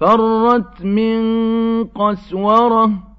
فَرَّتْ مِن قَسْوَرَةٍ